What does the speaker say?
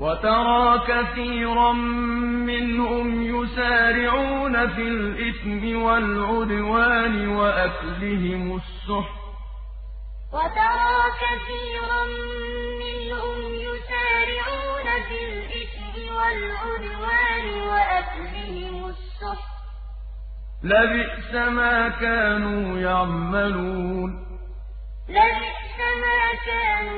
وَتَرَىٰ كَثِيرًا مِّنْهُمْ يُسَارِعُونَ فِي الْإِثْمِ وَالْعُدْوَانِ وَأَكْلِهِمُ السُّحْتَ ۚ. وَتَرَىٰ كَثِيرًا مِّنْهُمْ يُسَارِعُونَ فِي الْإِثْمِ وَالْعُدْوَانِ وَأَكْلِهِمُ السُّحْتَ ۚ. لَبِئْسَ مَا كَانُوا يَعْمَلُونَ. لَبِئْسَ مَا كَانُوا